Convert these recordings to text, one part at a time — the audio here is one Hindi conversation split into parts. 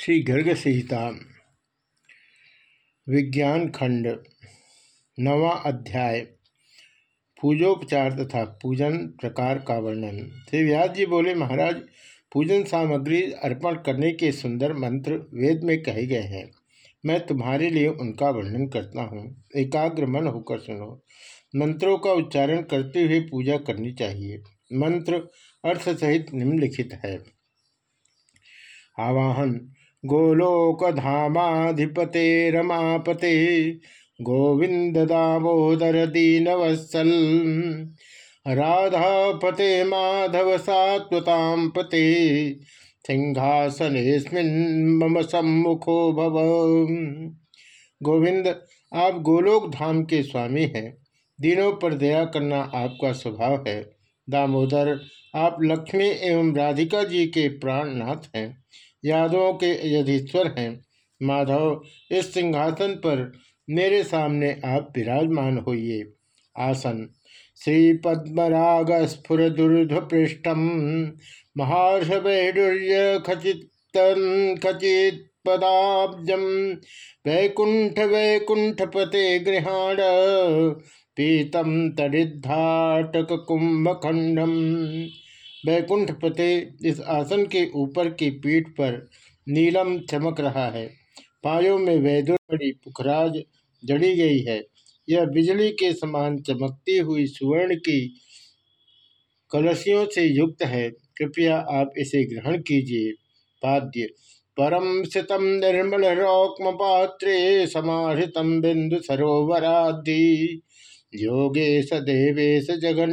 श्री गर्ग सीता विज्ञान खंड नवा अध्याय, पूजोपचार तथा पूजन प्रकार का वर्णन। श्री व्यास जी बोले, महाराज, पूजन सामग्री अर्पण करने के सुंदर मंत्र वेद में कहे गए हैं। मैं तुम्हारे लिए उनका वर्णन करता हूँ। एकाग्र मन होकर सुनो। मंत्रों का उच्चारण करते हुए पूजा करनी चाहिए। मंत्र अर्थ सहित निम्नलिखित है। आवाहन गोलोकधामाधिपते रमापते गोविंद दामोदर दीनवत्सल राधापते माधव सात्वतां पते सिंहासनेस्मिन् मम सम्मुखो भव। गोविंद आप गोलोक धाम के स्वामी हैं। दिनों पर दया करना आपका स्वभाव है। दामोदर, आप लक्ष्मी एवं राधिका जी के प्राणनाथ हैं। यादवों के यधीश्वर हैं। माधव, इस सिंहासन पर मेरे सामने आप विराजमान होइए। आसन श्री पद्मराग स्फुर दुर्ध पृष्ठम महार्षवैडुर्य खचित खचित पदाब्जम वैकुंठ वैकुंठपते गृहाण पीतम तड़िद्धाटक कुंभखंडम वैकुंठ पते इस आसन के ऊपर की पीठ पर नीलम चमक रहा है। पायों में वैदुरी पुखराज जड़ी गई है। यह बिजली के समान चमकती हुई सुवर्ण की कलशियों से युक्त है। कृपया आप इसे ग्रहण कीजिए। पाद्य। परम सितम निर्मल रौक्म पात्रे समाहृतम बिंदु सरोवरादि योगेश देवेश जगन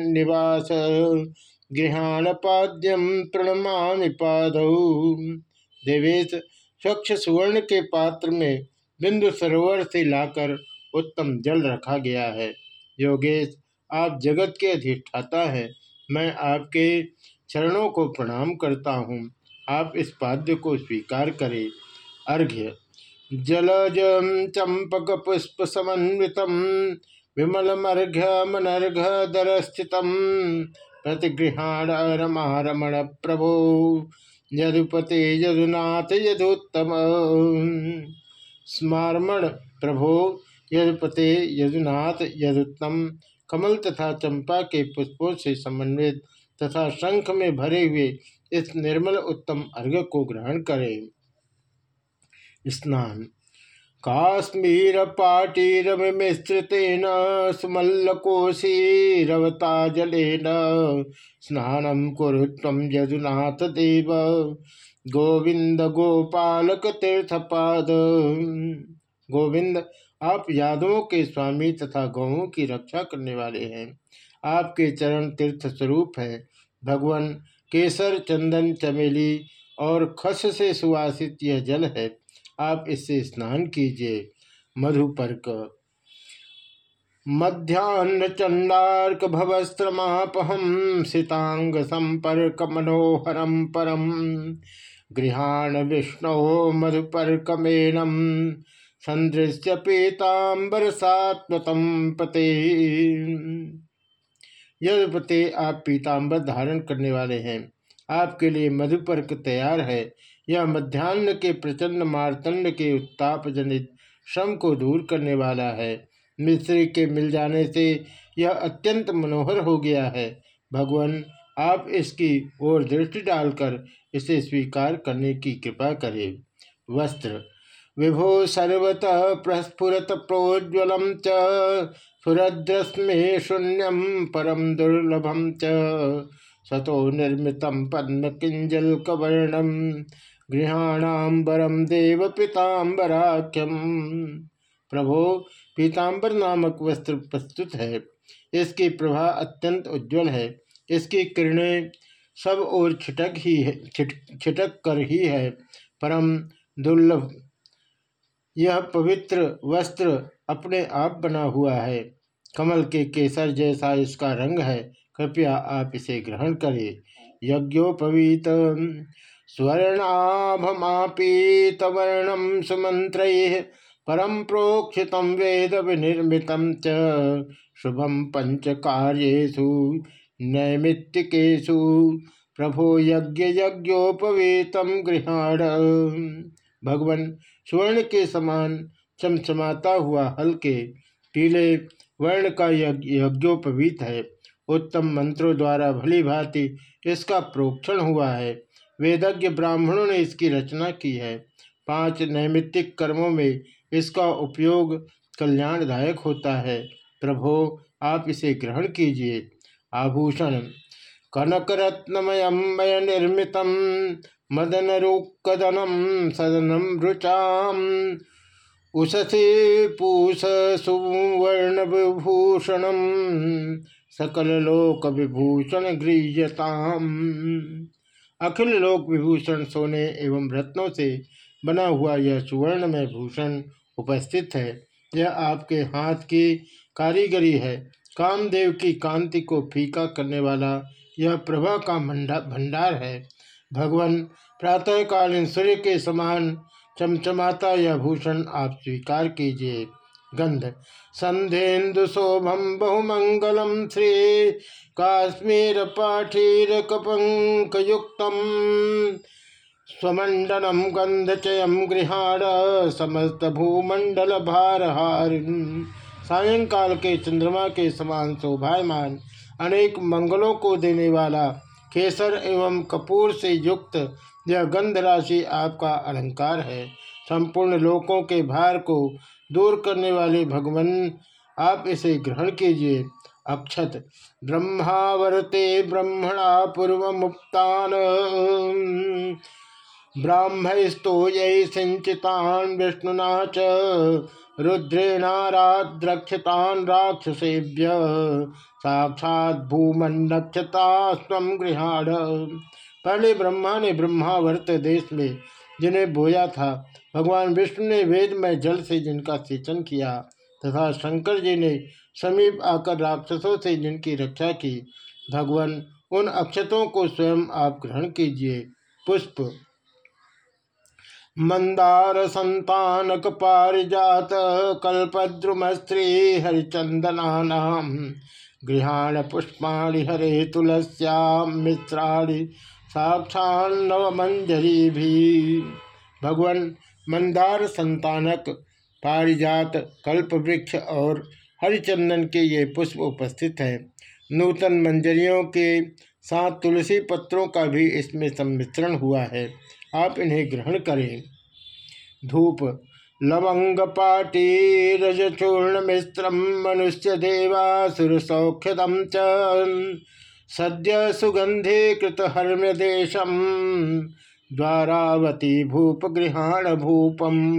निवास गृहाण पाद्यम प्रणमा पाद। देवेश स्वच्छ सुवर्ण के पात्र में बिंदु सरोवर से लाकर उत्तम जल रखा गया है। योगेश, आप जगत के अधिष्ठाता हैं। मैं आपके चरणों को प्रणाम करता हूँ। आप इस पाद्य को स्वीकार करें। अर्घ्य। जलज चंपक पुष्प समन्वित विमलमर्घ्य मनर्घ दर स्थित प्रतिगृहाण प्रभो यदुपते यदुनाथ यदुत्तम। स्मारमण प्रभो यदुपते यदुनाथ यदुत्तम। कमल तथा चंपा के पुष्पों से समन्वित तथा शंख में भरे हुए इस निर्मल उत्तम अर्घ को ग्रहण करें। स्नान। काश्मीर पाटीरमिश्रितेन सुमल्लकोशीरवता जलेन स्नानं कुरु त्वं यदुनाथ देव। गोविंद गोपालक तीर्थपाद गोविंद, आप यादवों के स्वामी तथा गौों की रक्षा करने वाले हैं। आपके चरण तीर्थ स्वरूप हैं। भगवान केसर, चंदन, चमेली और खस से सुवासित यह जल है। आप इससे स्नान कीजिए। मधुपर्क मध्यान्ह चंडार्क भवस्त्रमापहम सितांग संपर्क मनोहरम परम गृहाण विष्णु मधुपर्कमेनम संदृश्य पीताम्बर सात्वतम पते यदपते आप पीताम्बर धारण करने वाले हैं। आपके लिए मधुपर्क तैयार है। यह मध्यान्ह के प्रचंड मारतंड के उत्ताप जनित श्रम को दूर करने वाला है। मिश्री के मिल जाने से यह अत्यंत मनोहर हो गया है। भगवान, आप इसकी ओर दृष्टि डालकर इसे स्वीकार करने की कृपा करें। वस्त्र। विभो सर्वतः प्रस्फुरत प्रोज्वलम च, सुरद्रस्मे शून्यम परम दुर्लभम च, सतो निर्मित पद्म किंजल कवर्णम गृहाणाम्बरम देव पीताम्बराख्यम प्रभो, पीताम्बर नामक वस्त्र प्रस्तुत है। इसकी प्रभा अत्यंत उज्जवल है। इसकी किरणें सब और छिटक ही है, छिट, छिटक कर ही है। परम दुर्लभ, यह पवित्र वस्त्र अपने आप बना हुआ है। कमल के केसर जैसा इसका रंग है। कृपया आप इसे ग्रहण करें। यज्ञोपवीत स्वर्णाभमापीतवर्णम सुमंत्र परम प्रोक्षित वेद विनिर्मित शुभम पंच कार्यु नैमित्तिकेशु प्रभो यज्ञ यज्ञोपवीत गृहाण। भगवान स्वर्ण के समान चमचमाता हुआ हल्के पीले वर्ण का यज्ञोपवीत है। उत्तम मंत्रों द्वारा भली भांति इसका प्रोक्षण हुआ है। वेदज्ञ ब्राह्मणों ने इसकी रचना की है। पाँच नैमित्तिक कर्मों में इसका उपयोग कल्याणदायक होता है। प्रभो, आप इसे ग्रहण कीजिए। आभूषण। कनक रत्नमय मय निर्मित मदन रुकदनम सदनम रुचाम उषसे पूष सुवर्ण विभूषणम सकल लोक विभूषण गृहताम अखिल लोक विभूषण सोने एवं रत्नों से बना हुआ यह सुवर्ण में भूषण उपस्थित है। यह आपके हाथ की कारीगरी है। कामदेव की कांति को फीका करने वाला यह प्रभा का भंडार है। भगवान प्रातःकालीन सूर्य के समान चमचमाता यह भूषण आप स्वीकार कीजिए। गंध संधेन्दु शोभम बहुमंगलम श्री काश्मीर पाठीर कपंक युक्त स्वमंडलम गंधचयम गृहाण समस्त भूमंडल भारहार सायंकाल के चंद्रमा के समान शोभायमान, अनेक मंगलों को देने वाला केसर एवं कपूर से युक्त यह गंध राशि आपका अलंकार है। संपूर्ण लोकों के भार को दूर करने वाले भगवान, आप इसे ग्रहण कीजिए। अक्षत, ब्रह्मावरते ब्रह्मणा पूर्व मुक्तान ब्राह्मस्तो ये सिंचितान विष्णुना च रुद्रेणाराद्रक्षतान राक्षसेभ्य। साक्षात भूमंडक्षता स्व गृहाण। पहले ब्रह्मा ने ब्रह्मावर्त देश में जिन्हें बोया था भगवान विष्णु ने वेद में जल से जिनका सिंचन किया तथा शंकर जी ने समीप आकर राक्षसों से जिनकी रक्षा की, भगवान उन अक्षतों को स्वयं आप ग्रहण कीजिए। पुष्प। मंदार संतानक पारिजात कल्पद्रुम स्त्री हरिचंदना गृहाण पुष्पाणि हरे तुलस्याम साक्षात नवमंजरी भी। भगवान मंदार संतानक, पारिजात कल्प वृक्ष और हरिचंदन के ये पुष्प उपस्थित हैं। नूतन मंजरियों के साथ तुलसी पत्रों का भी इसमें सम्मिश्रण हुआ है। आप इन्हें ग्रहण करें। धूप, लवंग पाटी रज चूर्ण मिश्र मनुष्य देवासुर सौख्यदम च, सद्य सुगंधे कृत हर्म्य देशम। द्वारावती भूप गृहाण भूपम।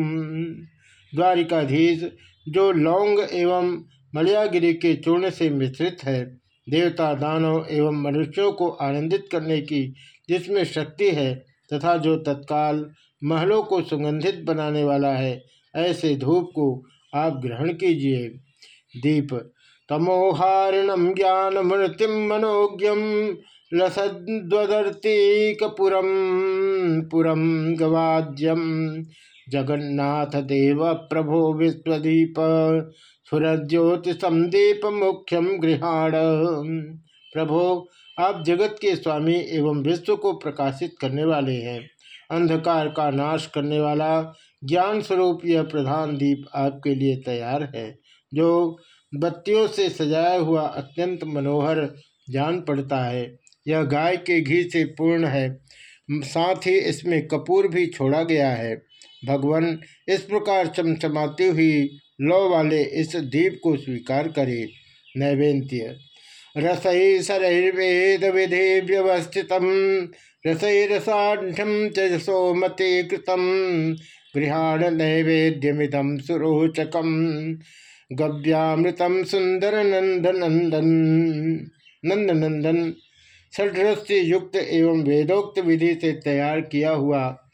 द्वारिकाधीश, जो लौंग एवं मलयागिरी के चूर्ण से मिश्रित है, देवता, दानव एवं मनुष्यों को आनंदित करने की जिसमें शक्ति है, तथा जो तत्काल महलों को सुगंधित बनाने वाला है, ऐसे धूप को आप ग्रहण कीजिए। दीप तमोहारिणम ज्ञान मृत्युम मनोज्ञम लसद्वदर्तीकपुरम पुरम गवाज्यम जगन्नाथ देव प्रभो विश्वदीप सुरज्योति संदीप मुख्यम गृहाण। प्रभो, आप जगत के स्वामी एवं विश्व को प्रकाशित करने वाले हैं। अंधकार का नाश करने वाला ज्ञान स्वरूप यह प्रधान दीप आपके लिए तैयार है, जो बत्तियों से सजाया हुआ अत्यंत मनोहर, जान पड़ता है। यह गाय के घी से पूर्ण है। साथ ही इसमें कपूर भी छोड़ा गया है। भगवान इस प्रकार चमचमाती हुई लौ वाले इस दीप को स्वीकार करे। नैवेद्य। रसई सरैर्वेद विधि व्यवस्थित रसैरसाढ़ चजसो मते कृतम। गृहाण नैवेद्यमिदम सुरोचकम। गव्यामृतम सुंदर नंद नंदन नंद युक्त एवं वेदोक्त विधि से तैयार किया हुआ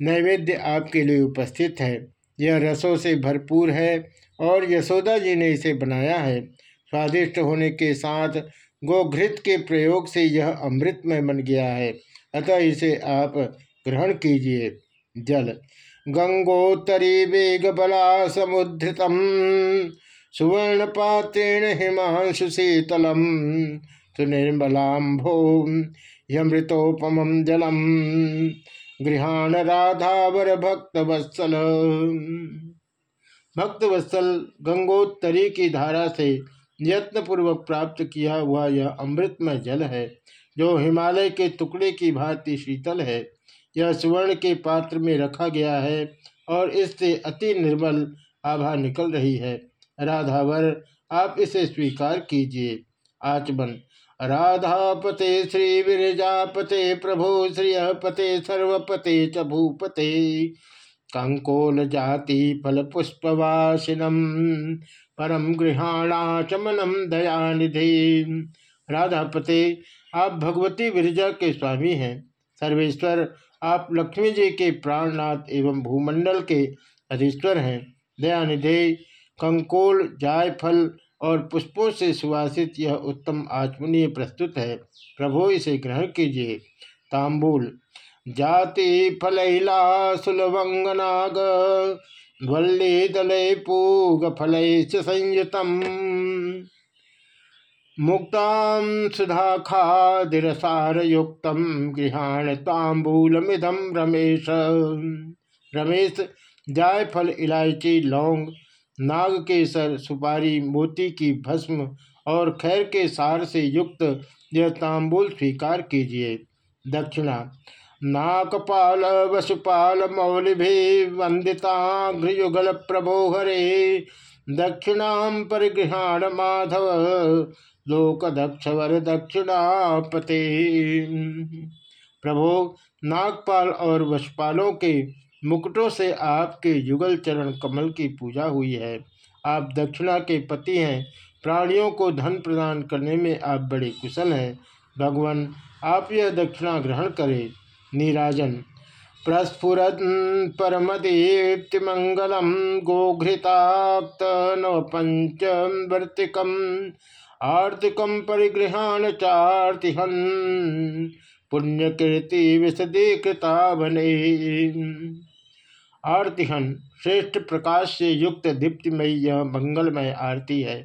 नैवेद्य आपके लिए उपस्थित है। यह रसों से भरपूर है और यशोदा जी ने इसे बनाया है। स्वादिष्ट होने के साथ गोघृत के प्रयोग से यह अमृत में बन गया है। अतः इसे आप ग्रहण कीजिए। जल। गंगोत्तरी वेग बला समुद्धृतम सुवर्ण पात्रेण हिमांशु शीतलम सुनिर्मलाम्भो यमृतोपम जलम। गृहाण राधावर भक्त वत्सल गंगोत्तरी की धारा से यत्नपूर्वक प्राप्त किया हुआ यह अमृतमय जल है, जो हिमालय के टुकड़े की भांति शीतल है। यह सुवर्ण के पात्र में रखा गया है और इससे अति निर्मल आभा निकल रही है। राधावर, आप इसे स्वीकार कीजिए। आचमन राधापते श्री विरजापते प्रभो श्रियपते, सर्वपते च भूपते। कंकोल जाति फल पुष्पवासिनम, परम गृहाणाचमनम दयानिधि। राधापते, आप भगवती विरजा के स्वामी हैं। सर्वेश्वर, आप लक्ष्मी जी के प्राणनाथ एवं भूमंडल के अधीश्वर हैं। दयानिधि, कंकोल जायफल और पुष्पों से सुवासित यह उत्तम आचमनीय प्रस्तुत है। प्रभो, इसे ग्रहण कीजिए। तांबूल। जाति फलैला सुलभंगनाग, वल्ली दलय पूग फल संयुतम। मुक्तां सुधा खादिसार युक्त गृहाण तांबूलमिदम रमेश। रमेश जायफल इलायची, लौंग नाग के सर सुपारी, मोती की भस्म और खैर के सार से युक्त यह तांबूल स्वीकार कीजिए। दक्षिणा नाकपाल वसुपाल मौलि वंदिता घृयुगल प्रभो हरे दक्षिणा परिगृहाण माधव लोक दक्ष वर दक्षिणापते। प्रभो, नागपाल और वशपालों के मुकुटों से आपके युगल चरण कमल की पूजा हुई है। आप दक्षिणा के पति हैं। प्राणियों को धन प्रदान करने में आप बड़े कुशल हैं। भगवान, आप यह दक्षिणा ग्रहण करें। नीराजन, प्रस्फुरन परमदीप्तिमंगलम गोघृताप्त नव पंच वर्तिकम आर्तिकम परिगृहान चार्तिहन पुण्यकीर्ति विशदीकृता बने आरतिहन श्रेष्ठ प्रकाश से युक्त दीप्तिमय यह मंगलमय आरती है।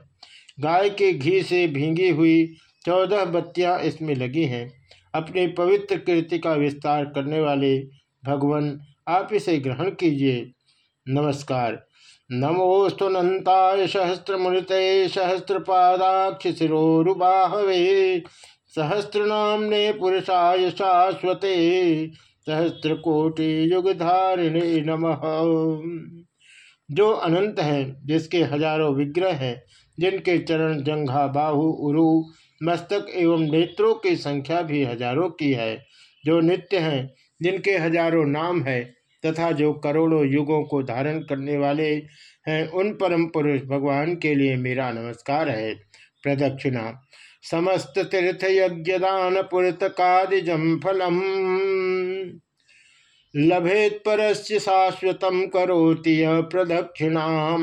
गाय के घी से भींगी हुई चौदह बत्तियाँ इसमें लगी हैं। अपने पवित्र कीर्ति का विस्तार करने वाले भगवान, आप इसे ग्रहण कीजिए। नमस्कार। नमोस्तुनताय सहस्रमूर्त सहस्रपादाक्ष शिरोरुबाहवे। सहस्रनामने पुरुषाय शाश्वते। सहस्त्र कोटि युग धारिणे नमः। जो अनंत हैं, जिसके हज़ारों विग्रह हैं, जिनके चरण जंघा, बाहु, उरु, मस्तक एवं नेत्रों की संख्या भी हज़ारों की है। जो नित्य हैं, जिनके हज़ारों नाम है, तथा जो करोड़ों युगों को धारण करने वाले हैं, उन परम पुरुष भगवान के लिए मेरा नमस्कार है। प्रदक्षिणा, समस्त तीर्थ यज्ञ दान पुरतकादिजम फलम। लभेत परस्य शाश्वतम करोति प्रदक्षिणाम।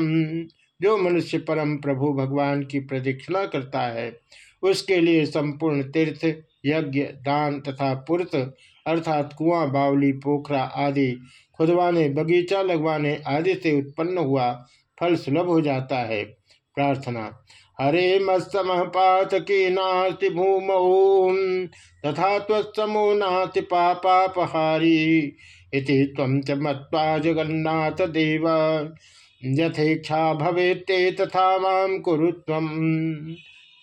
जो मनुष्य परम प्रभु भगवान की प्रदक्षिणा करता है, उसके लिए संपूर्ण तीर्थ, यज्ञ, दान तथा पुरत अर्थात कुआँ, बावली, पोखरा आदि, खुदवाने, बगीचा लगवाने आदि से उत्पन्न हुआ फल सुलभ हो जाता है। प्रार्थना, हरे मत्सम की नास्ति भूमौ, तथा त्वत्समो नास्ति पापापहारी। इति त्वं च मत्वा जगन्नाथ देव। यथेच्छा ते तथा माम कुरु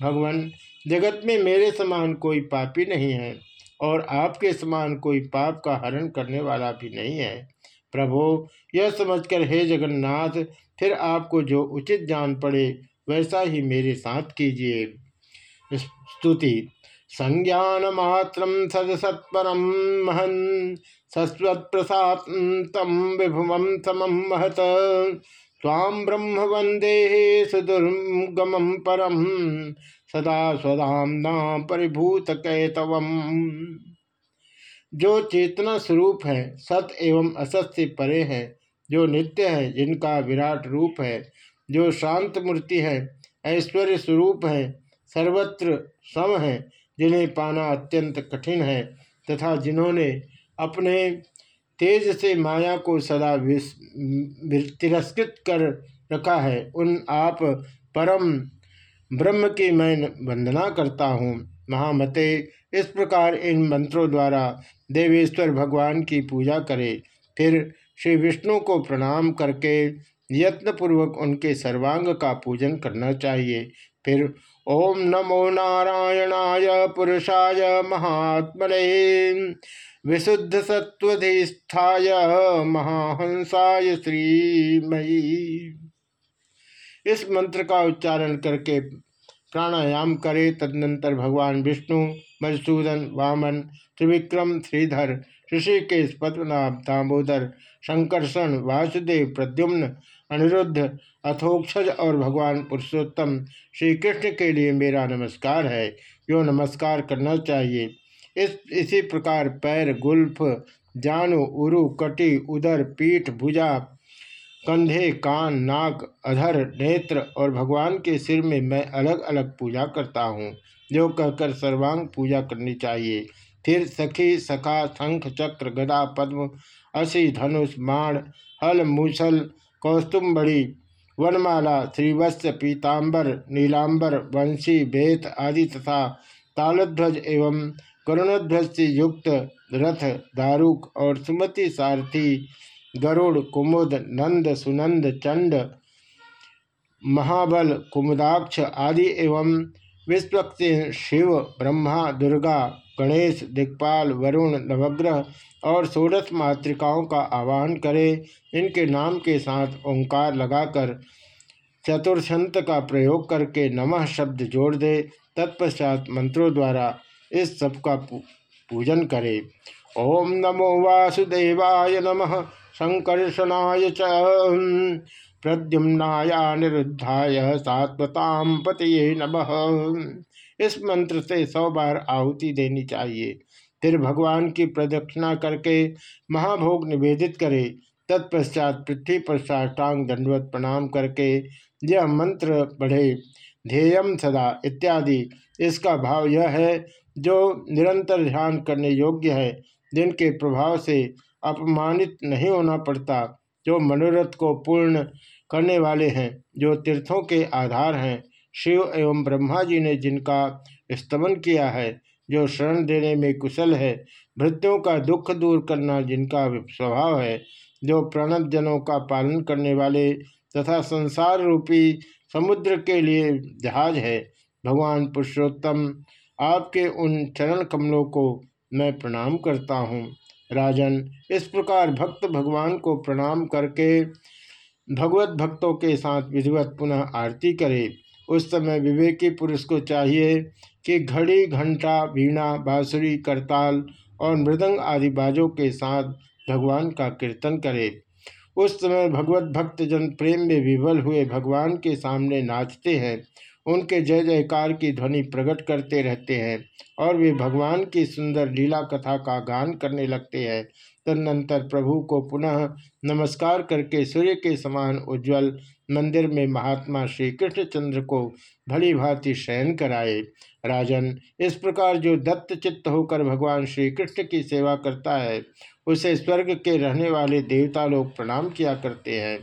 भगवान, जगत में मेरे समान कोई पापी नहीं है, और आपके समान कोई पाप का हरण करने वाला भी नहीं है। प्रभो, यह समझकर हे जगन्नाथ, फिर आपको जो उचित जान पड़े, वैसा ही मेरे साथ कीजिए। स्तुति। संज्ञान मात्र सदसत्परम महन सस्वत्प्रसाद विभुम समम महत। ताम ब्रह्म वंदे सुदुर्गम परम सदा परिभूत कैतवम जो चेतना स्वरूप है, सत एवं असत से परे है, जो नित्य है, जिनका विराट रूप है, जो शांत मूर्ति है, ऐश्वर्य स्वरूप है, सर्वत्र सम है जिन्हें पाना अत्यंत कठिन है तथा जिन्होंने अपने तेज से माया को सदा तिरस्कृत कर रखा है, उन आप परम ब्रह्म की मैं वंदना करता हूँ। महामते, इस प्रकार इन मंत्रों द्वारा देवेश्वर भगवान की पूजा करें। फिर श्री विष्णु को प्रणाम करके यत्नपूर्वक उनके सर्वांग का पूजन करना चाहिए। फिर ओम नमो नारायणाय पुरुषाय महात्मने, विशुद्ध सत्वधिष्ठाय महाहंसाय श्रीमयी। इस मंत्र का उच्चारण करके प्राणायाम करे तदनंतर भगवान विष्णु, मधुसूदन, वामन, त्रिविक्रम, श्रीधर, ऋषिकेश, पद्मनाभ, दामोदर शंकरषण वासुदेव, प्रद्युम्न अनिरुद्ध, अथोक्षज और भगवान पुरुषोत्तम श्री कृष्ण के लिए मेरा नमस्कार है। यो नमस्कार करना चाहिए। इस, इसी प्रकार पैर, गुल्फ, जानु, उरु, कटी, उदर, पीठ, भुजा, कंधे, कान, नाक, अधर, नेत्र और भगवान के सिर में मैं अलग अलग पूजा करता हूँ। जो कहकर सर्वांग पूजा करनी चाहिए। फिर सखी, सखा, शंख, चक्र, गदा, पद्म, असी, धनुष, माण, हल, मूसल कौस्तुम्बड़ी वनमाला श्रीवत्स पीताम्बर नीलांबर, वंशी बेत आदि तथा तालध्वज एवं करुणध्वज से युक्त रथ, दारुक और सुमति सारथी, गरुड़, कुमुद, नंद, सुनंद, चंड, महाबल, कुमुदाक्ष आदि एवं विश्वक्सेन, शिव, ब्रह्मा, दुर्गा, गणेश दिक्पाल वरुण, नवग्रह और षोडश मातृकाओं का आवाहन करें। इनके नाम के साथ ओंकार लगाकर चतुर्शंत का प्रयोग करके नमः शब्द जोड़ दे। तत्पश्चात मंत्रों द्वारा इस सब का पूजन करे। ओम नमो वासुदेवाय नमः। संकर्षणाय च। प्रद्युम्नाया निरुद्धाय सात्वताम पतये नमः। इस मंत्र से सौ बार आहुति देनी चाहिए। फिर भगवान की प्रदक्षिणा करके महाभोग निवेदित करे। तत्पश्चात पृथ्वी पर साष्टांग दंडवत प्रणाम करके यह मंत्र पढ़े। ध्येयम सदा इत्यादि। इसका भाव यह है, जो निरंतर ध्यान करने योग्य है, जिनके प्रभाव से अपमानित नहीं होना पड़ता, जो मनोरथ को पूर्ण करने वाले हैं, जो तीर्थों के आधार हैं। शिव एवं ब्रह्मा जी ने जिनका स्तमन किया है जो शरण देने में कुशल है, भृत्यों का दुख दूर करना जिनका स्वभाव है, जो प्रणत जनों का पालन करने वाले तथा संसार रूपी समुद्र के लिए जहाज़ है। भगवान पुरुषोत्तम, आपके उन चरण कमलों को मैं प्रणाम करता हूँ। राजन, इस प्रकार भक्त भगवान को प्रणाम करके भगवत भक्तों के साथ विधिवत पुनः आरती करे। उस समय विवेकी पुरुष को चाहिए कि घड़ी, घंटा, वीणा, बांसुरी, करताल और मृदंग आदि बाजों के साथ भगवान का कीर्तन करे। उस समय भगवत भक्त जन प्रेम में विवल हुए भगवान के सामने नाचते हैं। उनके जय जयकार की ध्वनि प्रकट करते रहते हैं और वे भगवान की सुंदर लीला कथा का गान करने लगते हैं। तदनंतर प्रभु को पुनः नमस्कार करके सूर्य के समान उज्जवल मंदिर में महात्मा श्री कृष्णचंद्र को भली भांति शयन कराए। राजन, इस प्रकार जो दत्त चित्त होकर भगवान श्री कृष्ण की सेवा करता है, उसे स्वर्ग के रहने वाले देवता लोग प्रणाम किया करते हैं।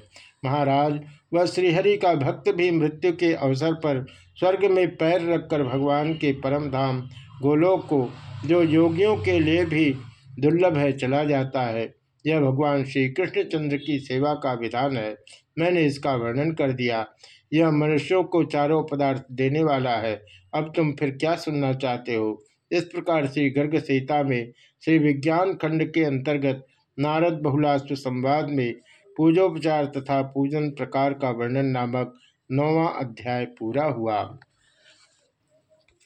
महाराज, वह श्रीहरि का भक्त भी मृत्यु के अवसर पर स्वर्ग में पैर रखकर भगवान के परम धाम गोलोक को, जो योगियों के लिए भी दुर्लभ है, चला जाता है। यह भगवान श्री कृष्णचंद्र की सेवा का विधान है। मैंने इसका वर्णन कर दिया। यह मनुष्यों को चारों पदार्थ देने वाला है। अब तुम फिर क्या सुनना चाहते हो? इस प्रकार श्री गर्ग सीता में श्री विज्ञान खंड के अंतर्गत नारद बहुलास्त्र संवाद में पूजोपचार तथा पूजन प्रकार का वर्णन नामक नौवा अध्याय पूरा हुआ।